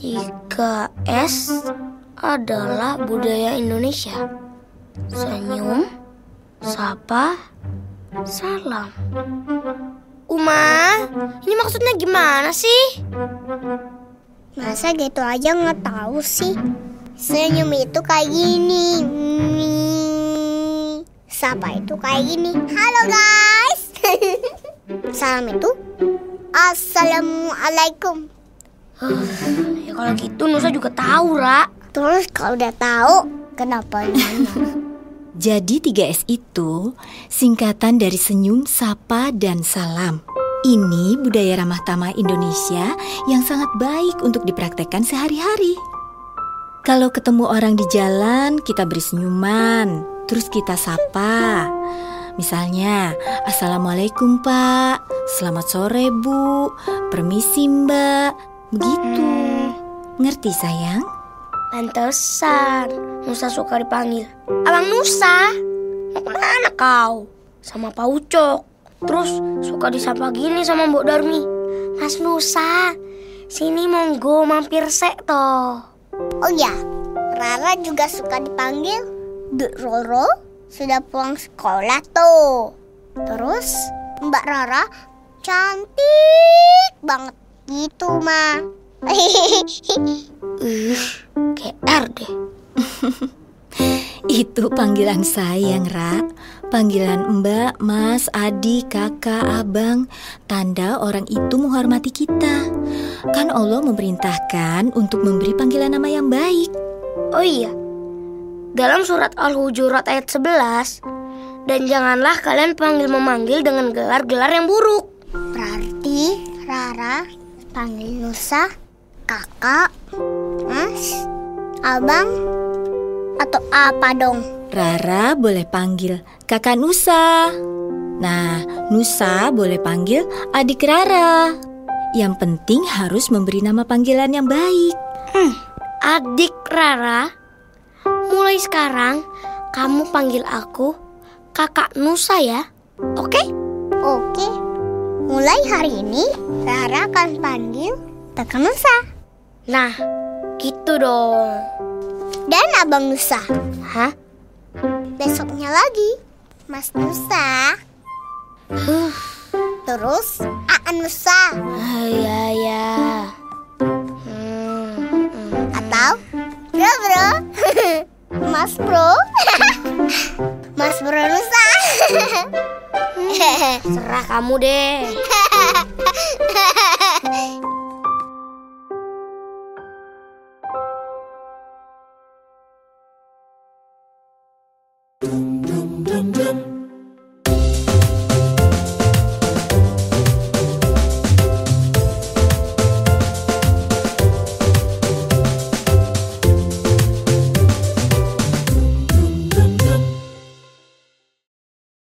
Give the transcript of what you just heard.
3S adalah budaya Indonesia. Senyum, sapa, salam. Uma, ini maksudnya gimana sih? Masa gitu aja nggak tahu sih? Senyum itu kayak gini. Sapa itu kayak gini. Halo guys. Salam itu Assalamualaikum. Ya kalau gitu Nusa juga tahu, Ra. Terus kalau udah tahu, kenapa nanya? Jadi 3S itu singkatan dari senyum, sapa, dan salam. Ini budaya ramah tamah Indonesia yang sangat baik untuk dipraktekkan sehari-hari. Kalau ketemu orang di jalan, kita beri senyuman, terus kita sapa. Misalnya, Assalamualaikum Pak, selamat sore Bu, permisi Mbak, begitu. Ngerti sayang? Pantesan Nusa suka dipanggil Abang Nusa Mau ke mana kau? Sama Pak Ucok Terus suka disapa gini sama Mbok Darmi Mas Nusa Sini monggo mampir sek toh Oh ya, Rara juga suka dipanggil Dek Roro sudah pulang sekolah tuh. Terus Mbak Rara cantik banget gitu, Ma. Ih, GR deh Itu panggilan sayang, Ra. Panggilan Mbak, Mas, Adik, Kakak, Abang, tanda orang itu menghormati kita. Kan Allah memerintahkan untuk memberi panggilan nama yang baik. Oh iya Dalam surat Al-Hujurat ayat 11 Dan janganlah kalian panggil-memanggil dengan gelar-gelar yang buruk Berarti Rara panggil Nusa, Kakak, Mas, Abang, atau apa dong? Rara boleh panggil Kakak Nusa. Nah, Nusa boleh panggil adik Rara. Yang penting harus memberi nama panggilan yang baik. Adik Rara Mulai sekarang Kamu panggil aku Kakak Nusa ya Oke? Oke, mulai hari ini Rara akan panggil Kakak Nusa Nah, gitu dong dan Abang Nusa. Hah? Besoknya lagi, Mas Nusa. Terus Aan Nusa Ah, Ya, ya Hmm, hmm. atau Bro Bro. Mas Bro. Mas Bro Nusa. Serah kamu deh. dum dum dum dum